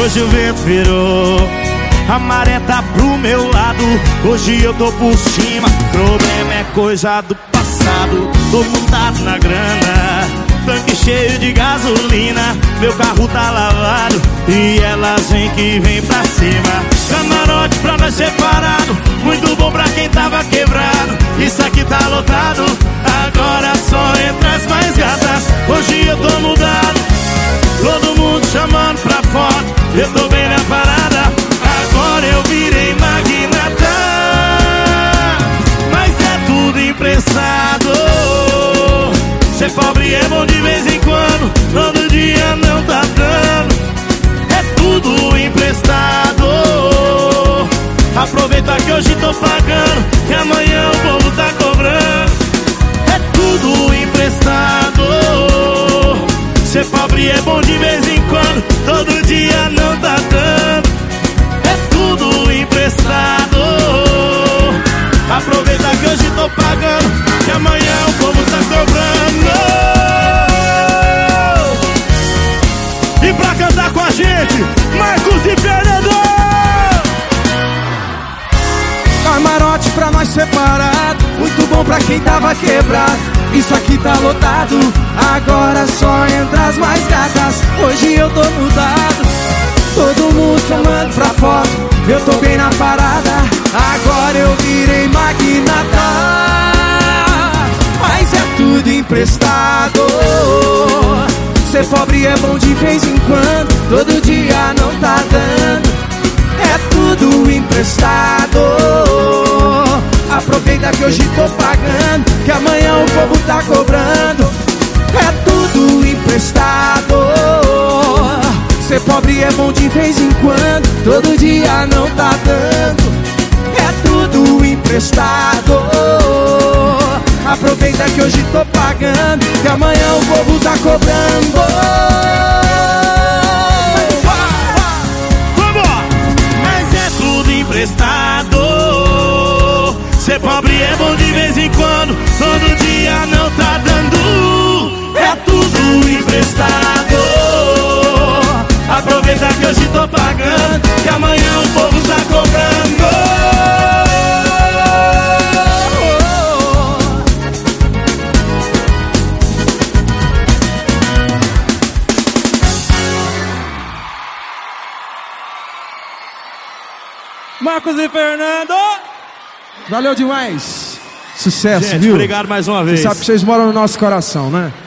hoje o vento virou. A maré tá pro meu lado, hoje eu tô por cima. Problema é coisa do passado, tô montado na grana. Tanque cheio de gasolina, meu carro tá lavado. E elas vem que vem pra cima. Camarote pra nós separado. Muito bom pra quem tava quebrado. Isso aqui tá lotado. Agora só entra as mais gatas. Hoje eu tô mudado Eu tô bem na parada Agora eu virei magnata. Mas é tudo emprestado. Ser pobre é bom de vez em quando Todo dia não tá dando. É tudo emprestado. Aproveita que hoje tô pagando Que amanhã o povo tá cobrando. É tudo emprestado. Ser pobre é bom de vez em quando Todo dia não hoje tô pagando Que amanhã o povo tá cobrando. E pra cantar com a gente Marcos e Fernando! Camarote pra nós separado Muito bom pra quem tava quebrado. Isso aqui tá lotado Agora só entra as mais gatas. Hoje eu tô mudado Todo mundo chamando pra foto. Eu tô bem na parada Agora eu virei magnata Mas é tudo emprestado. Ser pobre é bom de vez em quando Todo dia não tá dando. É tudo emprestado. Aproveita que hoje tô pagando Que amanhã o povo tá cobrando. É tudo emprestado. Ser pobre é bom de vez em quando Todo dia não tá dando emprestado. Aproveita que hoje tô pagando Que amanhã o povo tá cobrando! Mas é tudo emprestado. Ser pobre é bom de vez em quando. Todo dia não tá dando Marcos e Fernando Valeu demais Sucesso, Gente, viu? obrigado mais uma vez Sabe que vocês moram no nosso coração, né?